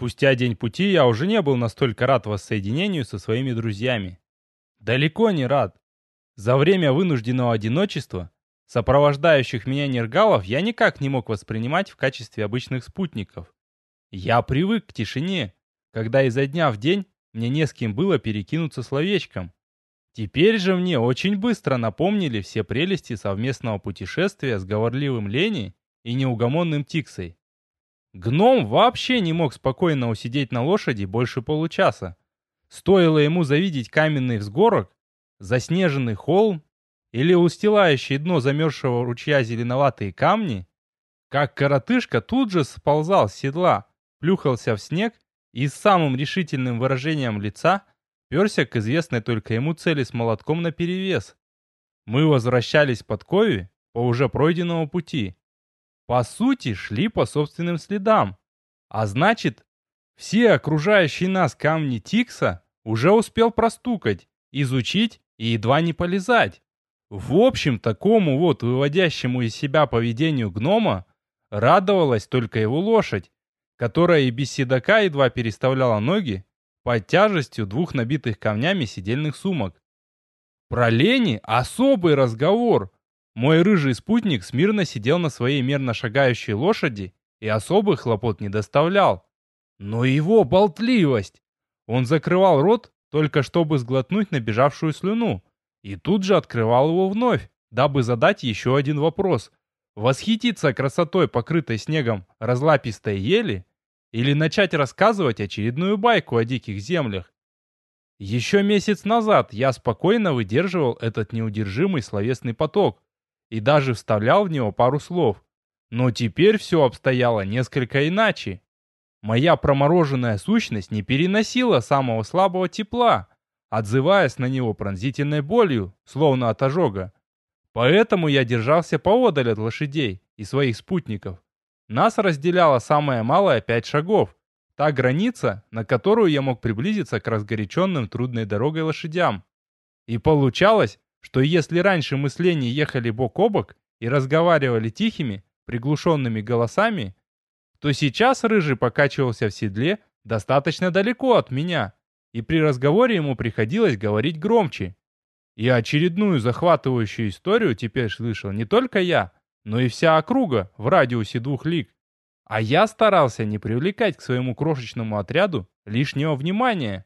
Спустя день пути я уже не был настолько рад воссоединению со своими друзьями. Далеко не рад. За время вынужденного одиночества сопровождающих меня нергалов я никак не мог воспринимать в качестве обычных спутников. Я привык к тишине, когда изо дня в день мне не с кем было перекинуться словечком. Теперь же мне очень быстро напомнили все прелести совместного путешествия с говорливым Лени и неугомонным Тиксой. Гном вообще не мог спокойно усидеть на лошади больше получаса. Стоило ему завидеть каменный взгорок, заснеженный холм или устилающий дно замерзшего ручья зеленоватые камни, как коротышка тут же сползал с седла, плюхался в снег и с самым решительным выражением лица перся к известной только ему цели с молотком наперевес. Мы возвращались под Кови по уже пройденному пути. По сути, шли по собственным следам. А значит, все окружающие нас камни Тикса уже успел простукать, изучить и едва не полезать. В общем, такому вот выводящему из себя поведению гнома радовалась только его лошадь, которая и без седока едва переставляла ноги под тяжестью двух набитых камнями сидельных сумок. Про лени особый разговор. Мой рыжий спутник смирно сидел на своей мерно шагающей лошади и особых хлопот не доставлял. Но его болтливость! Он закрывал рот, только чтобы сглотнуть набежавшую слюну, и тут же открывал его вновь, дабы задать еще один вопрос. Восхититься красотой, покрытой снегом разлапистой ели, или начать рассказывать очередную байку о диких землях. Еще месяц назад я спокойно выдерживал этот неудержимый словесный поток и даже вставлял в него пару слов. Но теперь все обстояло несколько иначе. Моя промороженная сущность не переносила самого слабого тепла, отзываясь на него пронзительной болью, словно от ожога. Поэтому я держался поодаль от лошадей и своих спутников, нас разделяло самое малое пять шагов. Та граница, на которую я мог приблизиться к разгоряченным трудной дорогой лошадям. И получалось, что если раньше мы с Леней ехали бок о бок и разговаривали тихими, приглушенными голосами, то сейчас Рыжий покачивался в седле достаточно далеко от меня, и при разговоре ему приходилось говорить громче. И очередную захватывающую историю теперь слышал не только я, но и вся округа в радиусе двух лиг. А я старался не привлекать к своему крошечному отряду лишнего внимания.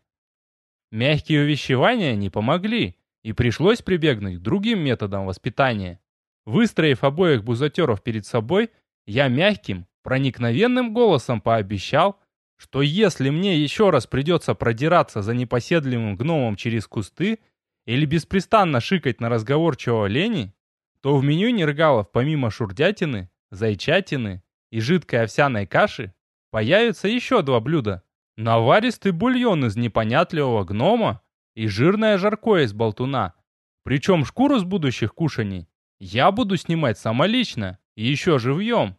Мягкие увещевания не помогли, и пришлось прибегнуть к другим методам воспитания. Выстроив обоих бузатеров перед собой, я мягким, проникновенным голосом пообещал, что если мне еще раз придется продираться за непоседливым гномом через кусты или беспрестанно шикать на разговорчивого лени, то в меню нергалов помимо шурдятины, зайчатины и жидкой овсяной каши появится еще два блюда. Наваристый бульон из непонятливого гнома и жирное жаркое из болтуна. Причем шкуру с будущих кушаний я буду снимать самолично и еще живьем.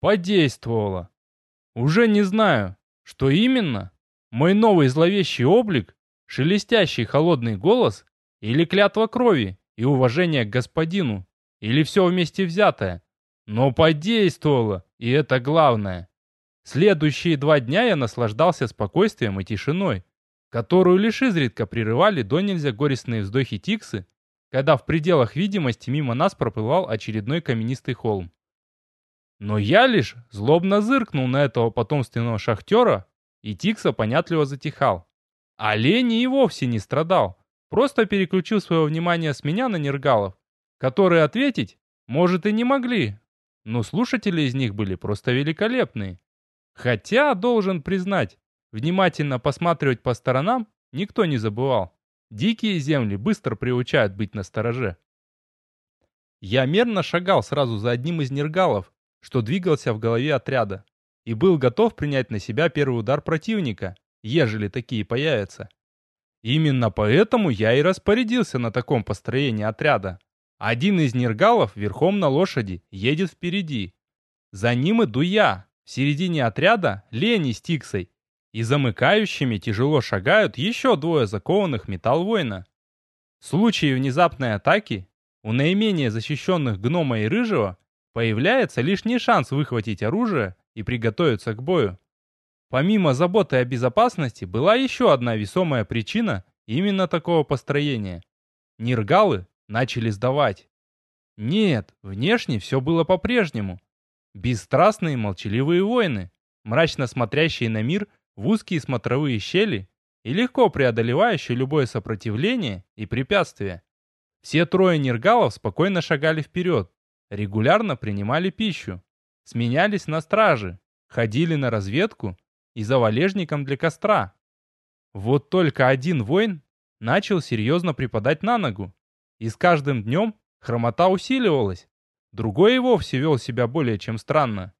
Подействовало. Уже не знаю, что именно. Мой новый зловещий облик, шелестящий холодный голос или клятва крови, и уважение к господину, или все вместе взятое. Но подействовало, и это главное. Следующие два дня я наслаждался спокойствием и тишиной, которую лишь изредка прерывали до нельзя горестные вздохи Тиксы, когда в пределах видимости мимо нас проплывал очередной каменистый холм. Но я лишь злобно зыркнул на этого потомственного шахтера, и Тикса понятливо затихал. А Лени и вовсе не страдал. Просто переключил свое внимание с меня на нергалов, которые ответить, может, и не могли, но слушатели из них были просто великолепные. Хотя, должен признать, внимательно посматривать по сторонам никто не забывал. Дикие земли быстро приучают быть настороже. Я мерно шагал сразу за одним из нергалов, что двигался в голове отряда, и был готов принять на себя первый удар противника, ежели такие появятся. Именно поэтому я и распорядился на таком построении отряда. Один из нергалов верхом на лошади едет впереди. За ним иду я, в середине отряда Лени с Тиксой. И замыкающими тяжело шагают еще двое закованных металл воина. В случае внезапной атаки у наименее защищенных гнома и рыжего появляется лишний шанс выхватить оружие и приготовиться к бою. Помимо заботы о безопасности, была еще одна весомая причина именно такого построения. Ниргалы начали сдавать. Нет, внешне все было по-прежнему. Бесстрастные молчаливые воины, мрачно смотрящие на мир в узкие смотровые щели и легко преодолевающие любое сопротивление и препятствие. Все трое нергалов спокойно шагали вперед, регулярно принимали пищу, сменялись на страже, ходили на разведку и за валежником для костра. Вот только один воин начал серьезно припадать на ногу, и с каждым днем хромота усиливалась. Другой и вовсе вел себя более чем странно.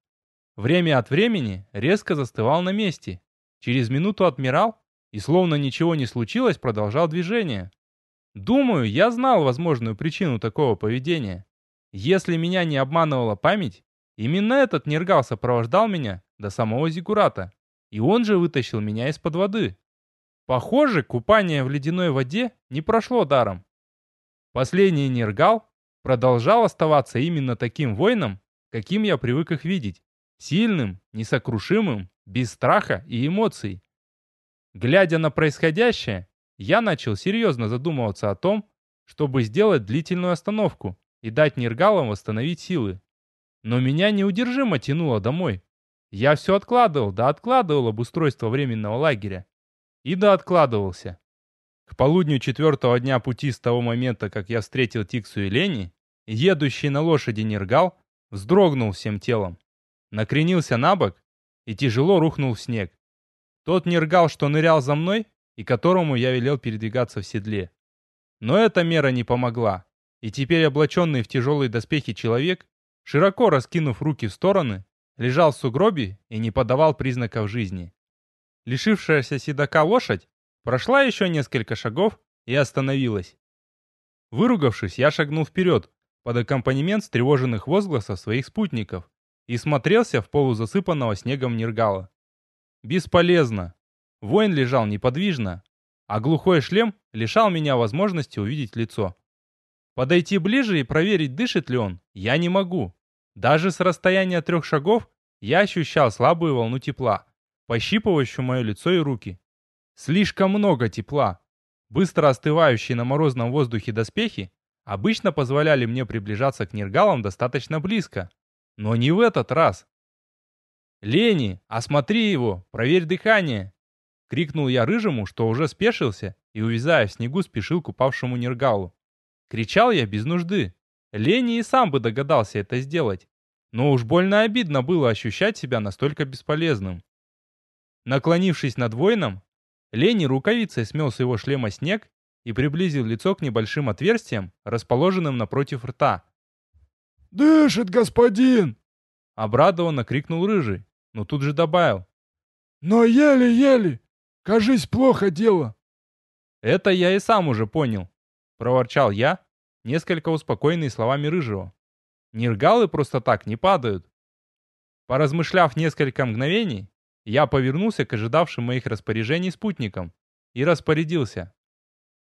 Время от времени резко застывал на месте, через минуту отмирал и, словно ничего не случилось, продолжал движение. Думаю, я знал возможную причину такого поведения. Если меня не обманывала память, именно этот Нергал сопровождал меня до самого Зигурата, и он же вытащил меня из-под воды. Похоже, купание в ледяной воде не прошло даром. Последний Нергал продолжал оставаться именно таким воином, каким я привык их видеть. Сильным, несокрушимым, без страха и эмоций. Глядя на происходящее, я начал серьезно задумываться о том, чтобы сделать длительную остановку и дать Нергалам восстановить силы. Но меня неудержимо тянуло домой. Я все откладывал, да откладывал обустройство временного лагеря. И да откладывался. К полудню четвертого дня пути с того момента, как я встретил Тиксу и Лени, едущий на лошади Нергал вздрогнул всем телом, накренился на бок и тяжело рухнул в снег. Тот Нергал, что нырял за мной, и которому я велел передвигаться в седле. Но эта мера не помогла, и теперь облаченный в тяжелые доспехи человек, широко раскинув руки в стороны, лежал в сугробе и не подавал признаков жизни. Лишившаяся седока лошадь прошла еще несколько шагов и остановилась. Выругавшись, я шагнул вперед, под аккомпанемент встревоженных возгласов своих спутников, и смотрелся в полузасыпанного снегом Нергала. Бесполезно. Воин лежал неподвижно, а глухой шлем лишал меня возможности увидеть лицо. Подойти ближе и проверить, дышит ли он, я не могу. Даже с расстояния трех шагов я ощущал слабую волну тепла, пощипывающую мое лицо и руки. Слишком много тепла. Быстро остывающие на морозном воздухе доспехи обычно позволяли мне приближаться к нергалам достаточно близко. Но не в этот раз. «Лени, осмотри его, проверь дыхание!» Крикнул я рыжему, что уже спешился и, увязая в снегу, спешил к упавшему нергалу. Кричал я без нужды. Лени и сам бы догадался это сделать. Но уж больно обидно было ощущать себя настолько бесполезным. Наклонившись над воином, Лени рукавицей смел с его шлема снег и приблизил лицо к небольшим отверстиям, расположенным напротив рта. «Дышит, господин!» Обрадованно крикнул Рыжий, но тут же добавил. «Но еле-еле! Кажись, плохо дело!» «Это я и сам уже понял», — проворчал я, несколько успокоенный словами Рыжего. «Ниргалы просто так не падают». Поразмышляв несколько мгновений, я повернулся к ожидавшим моих распоряжений спутникам и распорядился.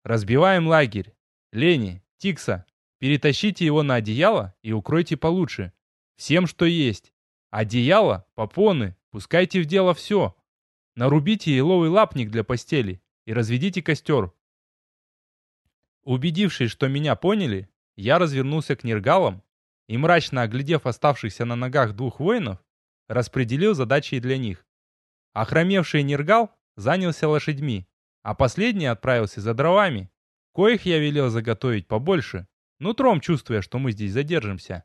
«Разбиваем лагерь. Лени, Тикса, перетащите его на одеяло и укройте получше. Всем, что есть. Одеяло, попоны, пускайте в дело все. Нарубите еловый лапник для постели и разведите костер. Убедившись, что меня поняли, я развернулся к нергалам и, мрачно оглядев оставшихся на ногах двух воинов, распределил задачи для них. Охромевший Нергал занялся лошадьми, а последний отправился за дровами, коих я велел заготовить побольше, нутром чувствуя, что мы здесь задержимся.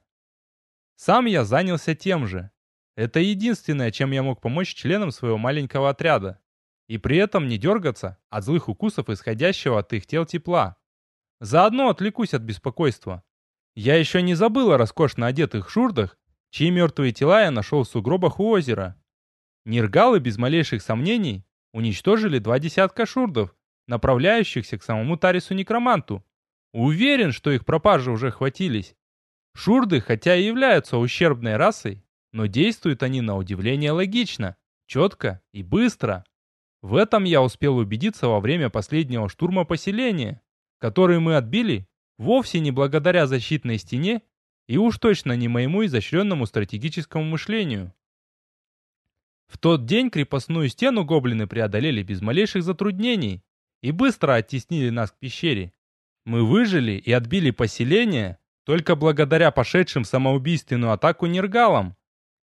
Сам я занялся тем же. Это единственное, чем я мог помочь членам своего маленького отряда. И при этом не дергаться от злых укусов, исходящего от их тел тепла. Заодно отвлекусь от беспокойства. Я еще не забыл о роскошно одетых шурдах, чьи мертвые тела я нашел в сугробах у озера. Ниргалы без малейших сомнений уничтожили два десятка шурдов, направляющихся к самому Тарису-некроманту. Уверен, что их пропажи уже хватились. Шурды, хотя и являются ущербной расой, но действуют они на удивление логично, четко и быстро. В этом я успел убедиться во время последнего штурма поселения, который мы отбили вовсе не благодаря защитной стене и уж точно не моему изощренному стратегическому мышлению. В тот день крепостную стену гоблины преодолели без малейших затруднений и быстро оттеснили нас к пещере. Мы выжили и отбили поселение только благодаря пошедшим самоубийственную атаку нергалам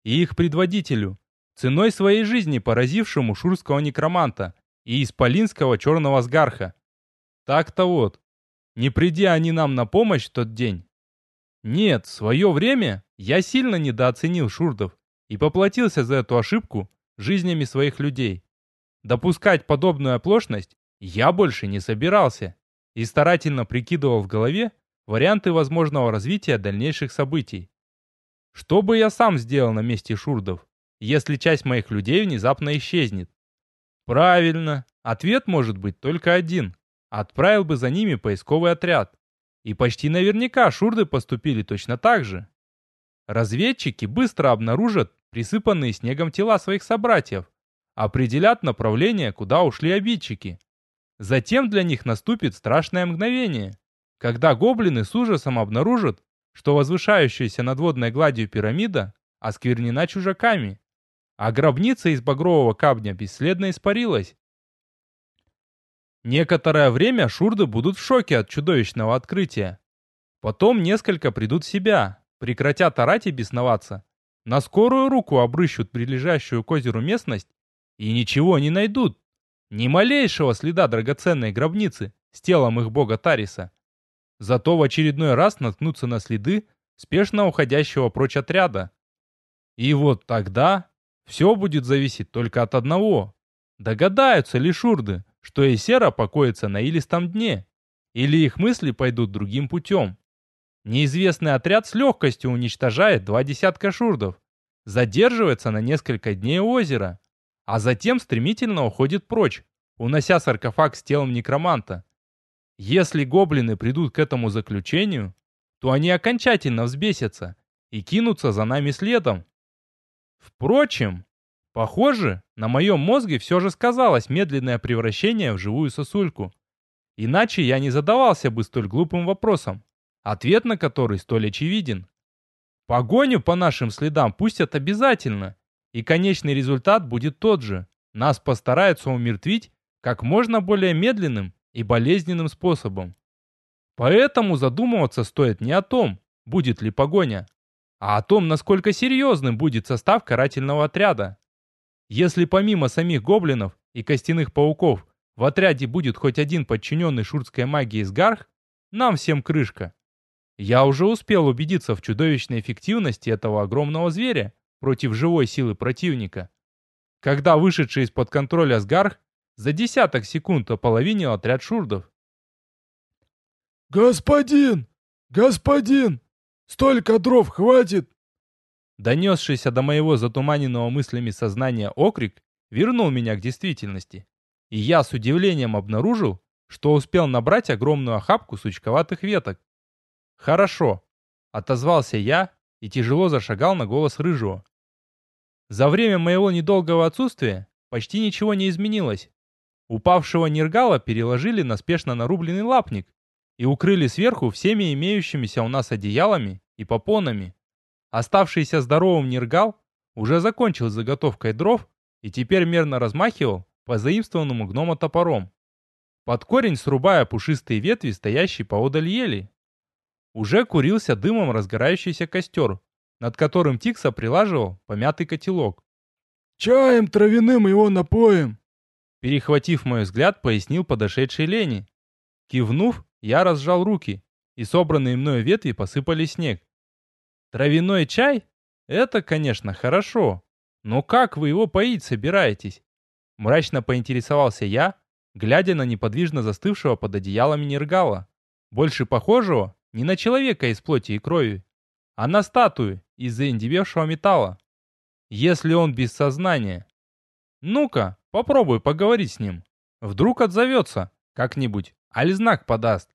и их предводителю, ценой своей жизни поразившему шурского некроманта и исполинского черного сгарха. Так-то вот, не придя они нам на помощь в тот день. Нет, в свое время я сильно недооценил шурдов и поплатился за эту ошибку жизнями своих людей. Допускать подобную оплошность я больше не собирался и старательно прикидывал в голове варианты возможного развития дальнейших событий. Что бы я сам сделал на месте шурдов, если часть моих людей внезапно исчезнет? Правильно, ответ может быть только один. Отправил бы за ними поисковый отряд. И почти наверняка шурды поступили точно так же. Разведчики быстро обнаружат присыпанные снегом тела своих собратьев, определят направление, куда ушли обидчики. Затем для них наступит страшное мгновение, когда гоблины с ужасом обнаружат, что возвышающаяся над водной гладью пирамида осквернена чужаками, а гробница из багрового камня бесследно испарилась. Некоторое время шурды будут в шоке от чудовищного открытия. Потом несколько придут в себя, прекратят орать и бесноваться, на скорую руку обрыщут прилежащую к озеру местность и ничего не найдут. Ни малейшего следа драгоценной гробницы с телом их бога Тариса. Зато в очередной раз наткнутся на следы спешно уходящего прочь отряда. И вот тогда все будет зависеть только от одного. Догадаются ли шурды, что Эсера покоится на илистом дне, или их мысли пойдут другим путем. Неизвестный отряд с легкостью уничтожает два десятка шурдов, задерживается на несколько дней у озера, а затем стремительно уходит прочь, унося саркофаг с телом некроманта. Если гоблины придут к этому заключению, то они окончательно взбесятся и кинутся за нами следом. Впрочем, похоже, на моем мозге все же сказалось медленное превращение в живую сосульку. Иначе я не задавался бы столь глупым вопросом ответ на который столь очевиден. Погоню по нашим следам пустят обязательно, и конечный результат будет тот же. Нас постараются умертвить как можно более медленным и болезненным способом. Поэтому задумываться стоит не о том, будет ли погоня, а о том, насколько серьезным будет состав карательного отряда. Если помимо самих гоблинов и костяных пауков в отряде будет хоть один подчиненный шурской магии Сгарх, нам всем крышка. Я уже успел убедиться в чудовищной эффективности этого огромного зверя против живой силы противника. Когда вышедший из-под контроля Сгарх за десяток секунд ополовинил отряд шурдов. «Господин! Господин! Столько дров хватит!» Донесшийся до моего затуманенного мыслями сознания окрик вернул меня к действительности. И я с удивлением обнаружил, что успел набрать огромную охапку сучковатых веток, «Хорошо», — отозвался я и тяжело зашагал на голос Рыжего. За время моего недолгого отсутствия почти ничего не изменилось. Упавшего нергала переложили на спешно нарубленный лапник и укрыли сверху всеми имеющимися у нас одеялами и попонами. Оставшийся здоровым нергал уже закончил заготовкой дров и теперь мерно размахивал по заимствованному гнома топором. Под корень срубая пушистые ветви, стоящие поодаль ели, уже курился дымом разгорающийся костер, над которым Тикса прилаживал помятый котелок. «Чаем травяным его напоем!» Перехватив мой взгляд, пояснил подошедший Лени. Кивнув, я разжал руки, и собранные мною ветви посыпали снег. Травяной чай? Это, конечно, хорошо. Но как вы его поить собираетесь? Мрачно поинтересовался я, глядя на неподвижно застывшего под одеялами Нергала, больше похожего не на человека из плоти и крови, а на статую из заиндевевшего металла. Если он без сознания. Ну-ка, попробуй поговорить с ним. Вдруг отзовется как-нибудь, аль знак подаст.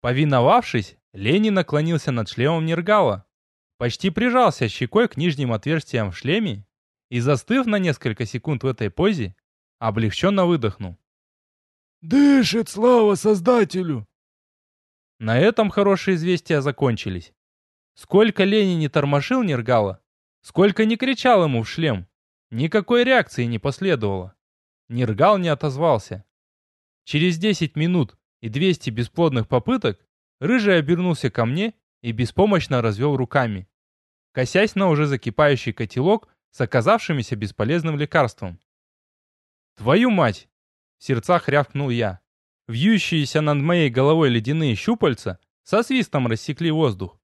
Повиновавшись, Ленин наклонился над шлемом Нергала, почти прижался щекой к нижним отверстиям в шлеме и, застыв на несколько секунд в этой позе, облегченно выдохнул. «Дышит, слава Создателю! На этом хорошие известия закончились. Сколько Лени не тормошил Нергала, сколько не кричал ему в шлем, Никакой реакции не последовало. Нергал не отозвался. Через 10 минут и 200 бесплодных попыток Рыжий обернулся ко мне и беспомощно развел руками, косясь на уже закипающий котелок с оказавшимися бесполезным лекарством. «Твою мать!» — в сердцах рявкнул я. Вьющиеся над моей головой ледяные щупальца со свистом рассекли воздух.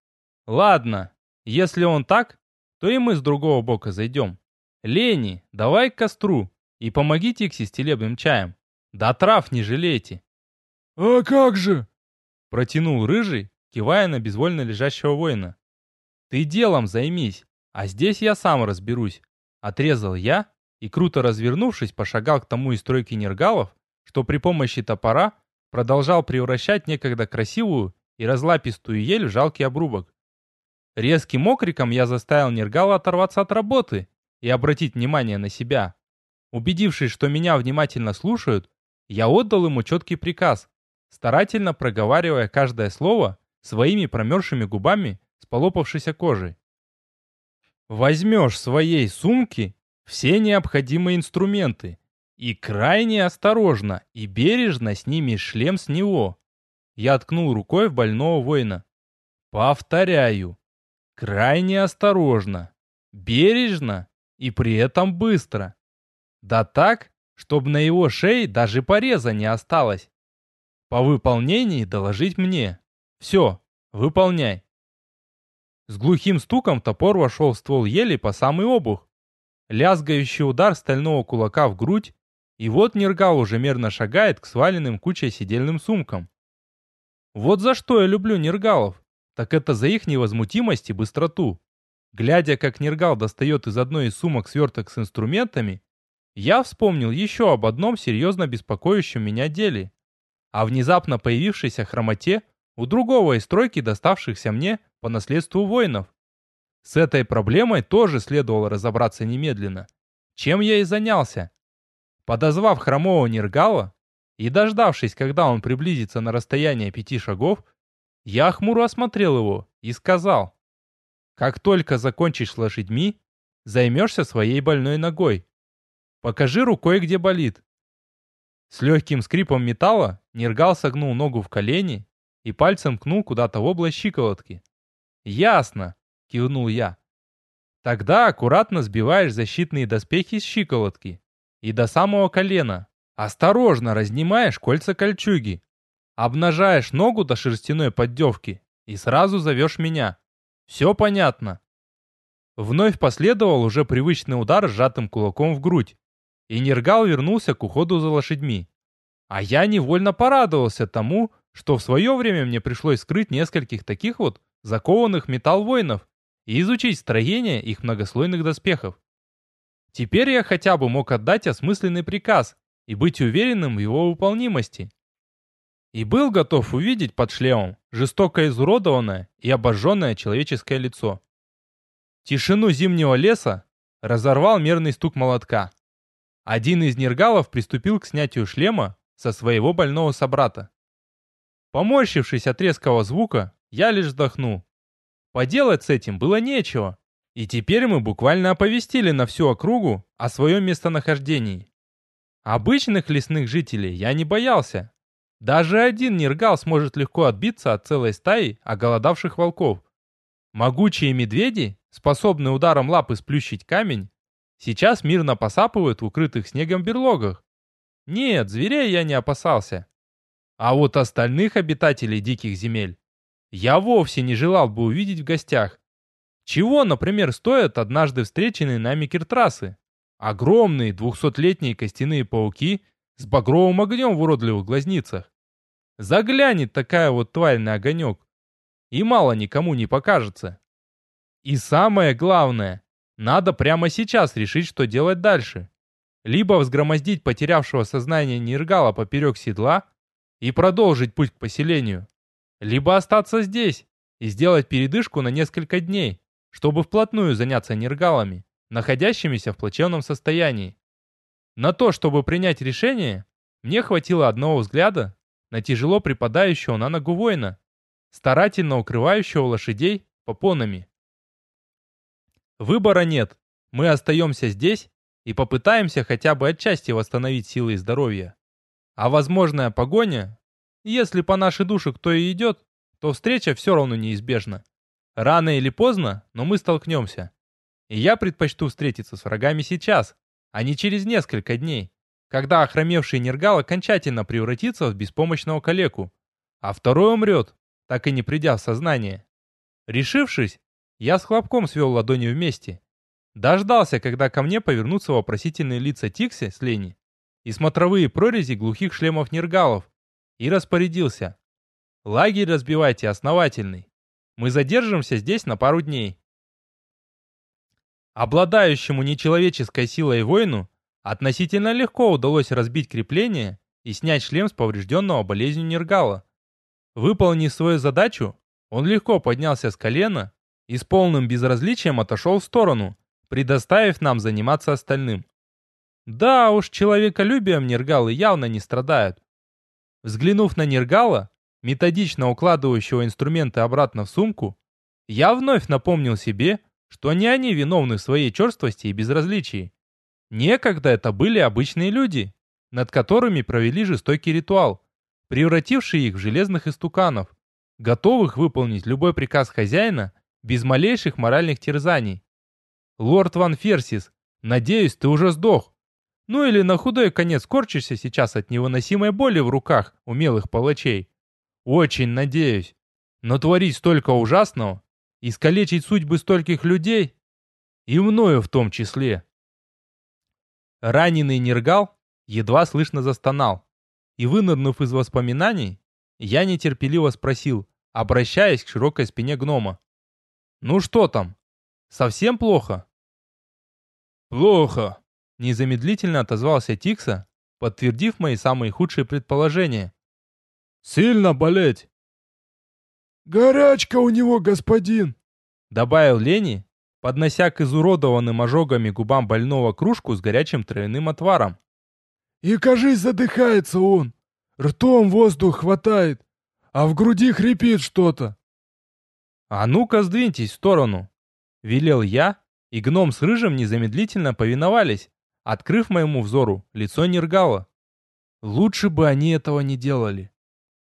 «Ладно, если он так, то и мы с другого бока зайдем. Лени, давай к костру и помогите с стелебным чаем. Да трав не жалейте». «А как же?» Протянул рыжий, кивая на безвольно лежащего воина. «Ты делом займись, а здесь я сам разберусь», — отрезал я и, круто развернувшись, пошагал к тому из стройки нергалов, что при помощи топора продолжал превращать некогда красивую и разлапистую ель в жалкий обрубок. Резким окриком я заставил Нергала оторваться от работы и обратить внимание на себя. Убедившись, что меня внимательно слушают, я отдал ему четкий приказ, старательно проговаривая каждое слово своими промерзшими губами с полопавшейся кожей. Возьмешь своей сумки все необходимые инструменты и крайне осторожно и бережно снимешь шлем с него. Я ткнул рукой в больного воина. Повторяю, крайне осторожно, бережно и при этом быстро. Да так, чтобы на его шее даже пореза не осталось. По выполнении доложить мне. Все, выполняй. С глухим стуком топор вошел в ствол ели по самый обух. Лязгающий удар стального кулака в грудь, и вот Нергал уже мерно шагает к сваленным кучей сидельным сумкам. Вот за что я люблю Нергалов, так это за их невозмутимость и быстроту. Глядя, как Нергал достает из одной из сумок сверток с инструментами, я вспомнил еще об одном серьезно беспокоящем меня деле о внезапно появившейся хромоте у другого из стройки доставшихся мне по наследству воинов. С этой проблемой тоже следовало разобраться немедленно. Чем я и занялся. Подозвав хромого Нергала и дождавшись, когда он приблизится на расстояние пяти шагов, я хмуро осмотрел его и сказал, «Как только закончишь с лошадьми, займешься своей больной ногой. Покажи рукой, где болит. С легким скрипом металла Нергал согнул ногу в колени и пальцем кнул куда-то в область щиколотки. «Ясно!» — кивнул я. «Тогда аккуратно сбиваешь защитные доспехи с щиколотки и до самого колена. Осторожно разнимаешь кольца кольчуги. Обнажаешь ногу до шерстяной поддевки и сразу зовешь меня. Все понятно?» Вновь последовал уже привычный удар сжатым кулаком в грудь и Нергал вернулся к уходу за лошадьми. А я невольно порадовался тому, что в свое время мне пришлось скрыть нескольких таких вот закованных металл воинов и изучить строение их многослойных доспехов. Теперь я хотя бы мог отдать осмысленный приказ и быть уверенным в его выполнимости. И был готов увидеть под шлемом жестоко изуродованное и обожженное человеческое лицо. Тишину зимнего леса разорвал мерный стук молотка. Один из нергалов приступил к снятию шлема со своего больного собрата. Поморщившись от резкого звука, я лишь вздохнул. Поделать с этим было нечего, и теперь мы буквально оповестили на всю округу о своем местонахождении. Обычных лесных жителей я не боялся. Даже один нергал сможет легко отбиться от целой стаи оголодавших волков. Могучие медведи, способные ударом лапы сплющить камень, Сейчас мирно посапывают в укрытых снегом берлогах. Нет, зверей я не опасался. А вот остальных обитателей диких земель я вовсе не желал бы увидеть в гостях. Чего, например, стоят однажды встреченные нами киртрасы? Огромные двухсотлетние костяные пауки с багровым огнем в уродливых глазницах. Заглянет такая вот тварь на огонек, и мало никому не покажется. И самое главное, надо прямо сейчас решить, что делать дальше. Либо взгромоздить потерявшего сознание Ниргала поперек седла и продолжить путь к поселению. Либо остаться здесь и сделать передышку на несколько дней, чтобы вплотную заняться Ниргалами, находящимися в плачевном состоянии. На то, чтобы принять решение, мне хватило одного взгляда на тяжело припадающего на ногу воина, старательно укрывающего лошадей попонами. Выбора нет. Мы остаемся здесь и попытаемся хотя бы отчасти восстановить силы и здоровье. А возможная погоня, если по нашей душе кто и идет, то встреча все равно неизбежна. Рано или поздно, но мы столкнемся. И я предпочту встретиться с врагами сейчас, а не через несколько дней, когда охромевший Нергал окончательно превратится в беспомощного калеку, а второй умрет, так и не придя в сознание. Решившись, я с хлопком свел ладони вместе. Дождался, когда ко мне повернутся вопросительные лица Тикси с Лени и смотровые прорези глухих шлемов Нергалов, и распорядился. Лагерь разбивайте основательный. Мы задержимся здесь на пару дней. Обладающему нечеловеческой силой воину относительно легко удалось разбить крепление и снять шлем с поврежденного болезнью Нергала. Выполнив свою задачу, он легко поднялся с колена и с полным безразличием отошел в сторону, предоставив нам заниматься остальным. Да уж, человеколюбием Нергалы явно не страдают. Взглянув на Нергала, методично укладывающего инструменты обратно в сумку, я вновь напомнил себе, что не они виновны в своей черствости и безразличии. Некогда это были обычные люди, над которыми провели жестокий ритуал, превративший их в железных истуканов, готовых выполнить любой приказ хозяина без малейших моральных терзаний. Лорд Ван Ферсис, надеюсь, ты уже сдох. Ну или на худой конец корчишься сейчас от невыносимой боли в руках умелых палачей. Очень надеюсь. Но творить столько ужасного, искалечить судьбы стольких людей, и мною в том числе. Раненый Нергал едва слышно застонал, и вынырнув из воспоминаний, я нетерпеливо спросил, обращаясь к широкой спине гнома. «Ну что там? Совсем плохо?» «Плохо», — незамедлительно отозвался Тикса, подтвердив мои самые худшие предположения. «Сильно болеть?» «Горячка у него, господин!» Добавил Лени, поднося к изуродованным ожогами губам больного кружку с горячим травяным отваром. «И, кажись, задыхается он. Ртом воздух хватает, а в груди хрипит что-то». «А ну-ка сдвиньтесь в сторону!» Велел я, и гном с рыжим незамедлительно повиновались, открыв моему взору лицо Нергала. Лучше бы они этого не делали.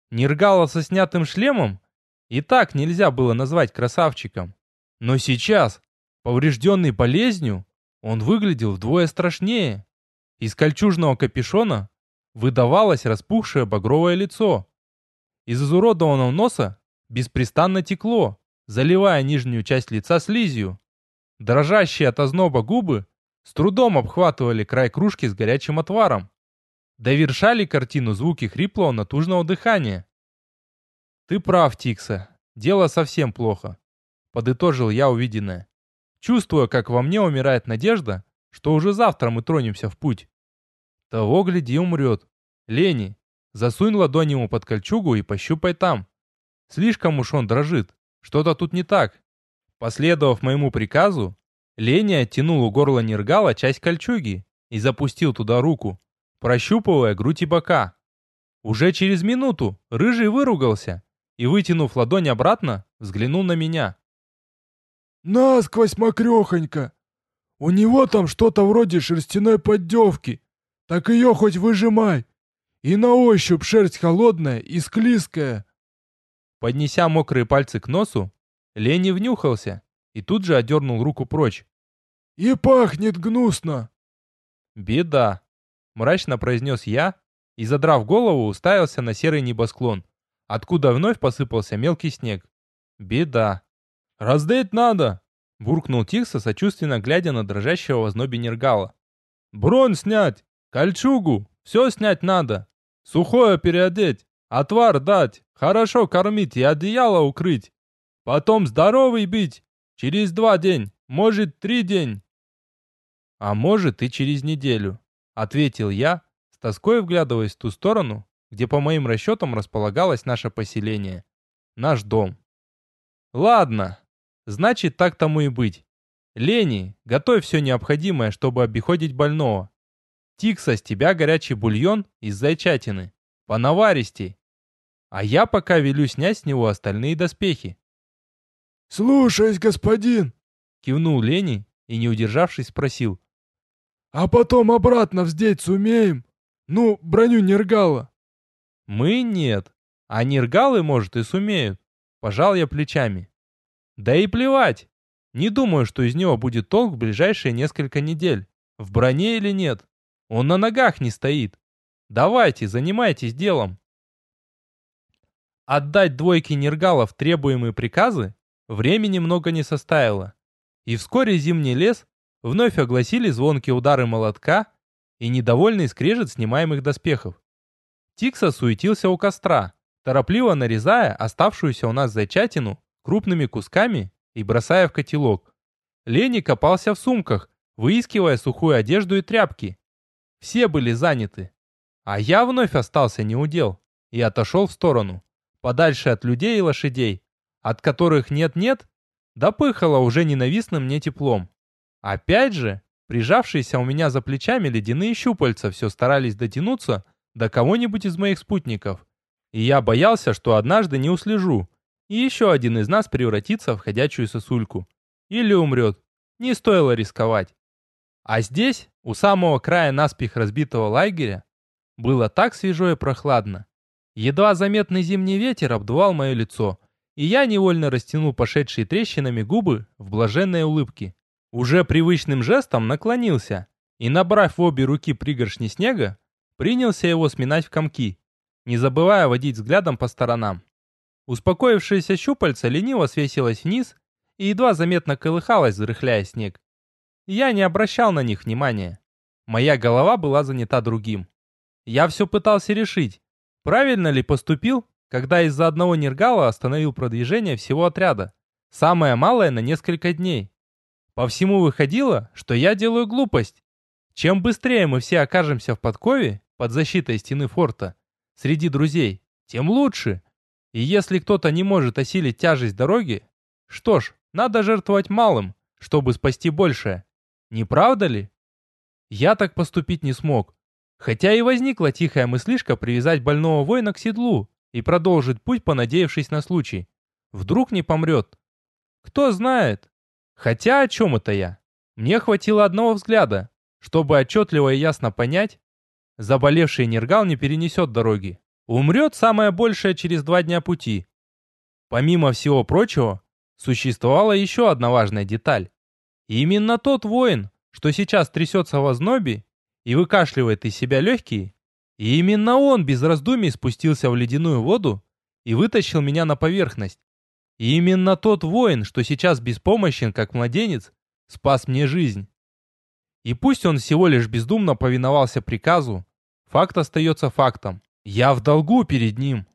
Нергала со снятым шлемом и так нельзя было назвать красавчиком. Но сейчас, поврежденный болезнью, он выглядел вдвое страшнее. Из кольчужного капюшона выдавалось распухшее багровое лицо. Из изуродованного носа беспрестанно текло, заливая нижнюю часть лица слизью. Дрожащие от озноба губы с трудом обхватывали край кружки с горячим отваром. Довершали картину звуки хриплого натужного дыхания. «Ты прав, Тикса. Дело совсем плохо», — подытожил я увиденное. Чувствуя, как во мне умирает надежда, что уже завтра мы тронемся в путь. Того, гляди, умрет. Лени, засунь ладонь ему под кольчугу и пощупай там. Слишком уж он дрожит. Что-то тут не так. Последовав моему приказу, Лени оттянул у горла Нергала часть кольчуги и запустил туда руку, прощупывая грудь и бока. Уже через минуту Рыжий выругался и, вытянув ладонь обратно, взглянул на меня. «Насквозь мокрехонько! У него там что-то вроде шерстяной поддевки. Так ее хоть выжимай! И на ощупь шерсть холодная и склизкая!» Поднеся мокрые пальцы к носу, Лени внюхался и тут же отдернул руку прочь. «И пахнет гнусно!» «Беда!» — мрачно произнес я и, задрав голову, уставился на серый небосклон, откуда вновь посыпался мелкий снег. Беда. «Раздеть надо!» — буркнул Тикса, сочувственно глядя на дрожащего в ознобе Нергала. «Бронь снять! Кольчугу! Все снять надо! Сухое переодеть! Отвар дать! Хорошо кормить и одеяло укрыть! Потом здоровый бить! Через два день, может, три день!» «А может, и через неделю», — ответил я, с тоской вглядываясь в ту сторону, где по моим расчетам располагалось наше поселение. Наш дом. Ладно, значит так тому и быть. Лени, готовь все необходимое, чтобы обиходить больного. Тикса, с тебя горячий бульон из зайчатины. Понаваристей. А я пока велю снять с него остальные доспехи. «Слушаюсь, господин!» Кивнул Лени и, не удержавшись, спросил. А потом обратно вздеть сумеем? Ну, броню Нергала. Мы нет. А Нергалы, может, и сумеют. Пожал я плечами. Да и плевать. Не думаю, что из него будет толк в ближайшие несколько недель. В броне или нет. Он на ногах не стоит. Давайте, занимайтесь делом. Отдать двойке нергалов требуемые приказы времени много не составило. И вскоре зимний лес вновь огласили звонкие удары молотка и недовольный скрежет снимаемых доспехов. Тикса суетился у костра, торопливо нарезая оставшуюся у нас зайчатину крупными кусками и бросая в котелок. Лени копался в сумках, выискивая сухую одежду и тряпки. Все были заняты. А я вновь остался неудел и отошел в сторону, подальше от людей и лошадей, от которых нет-нет, допыхало уже ненавистным мне теплом. Опять же, прижавшиеся у меня за плечами ледяные щупальца все старались дотянуться до кого-нибудь из моих спутников. И я боялся, что однажды не услежу, и еще один из нас превратится в ходячую сосульку. Или умрет. Не стоило рисковать. А здесь, у самого края наспех разбитого лагеря, было так свежо и прохладно. Едва заметный зимний ветер обдувал мое лицо, и я невольно растянул пошедшие трещинами губы в блаженной улыбке. Уже привычным жестом наклонился и, набрав в обе руки пригоршни снега, принялся его сминать в комки, не забывая водить взглядом по сторонам. Успокоившееся щупальце лениво свесилось вниз и едва заметно колыхалось, взрыхляя снег. Я не обращал на них внимания. Моя голова была занята другим. Я все пытался решить, правильно ли поступил, когда из-за одного нергала остановил продвижение всего отряда. Самое малое на несколько дней. По всему выходило, что я делаю глупость. Чем быстрее мы все окажемся в подкове, под защитой стены форта, среди друзей, тем лучше. И если кто-то не может осилить тяжесть дороги, что ж, надо жертвовать малым, чтобы спасти большее. Не правда ли? Я так поступить не смог. Хотя и возникла тихая мыслишка привязать больного воина к седлу и продолжить путь, понадеявшись на случай. Вдруг не помрет. Кто знает. Хотя о чем это я? Мне хватило одного взгляда, чтобы отчетливо и ясно понять, заболевший Нергал не перенесет дороги. Умрет самое большее через два дня пути. Помимо всего прочего, существовала еще одна важная деталь. Именно тот воин, что сейчас трясется в ознобе и выкашливает из себя легкие, и именно он без раздумий спустился в ледяную воду и вытащил меня на поверхность. И именно тот воин, что сейчас беспомощен, как младенец, спас мне жизнь. И пусть он всего лишь бездумно повиновался приказу, факт остается фактом. Я в долгу перед ним.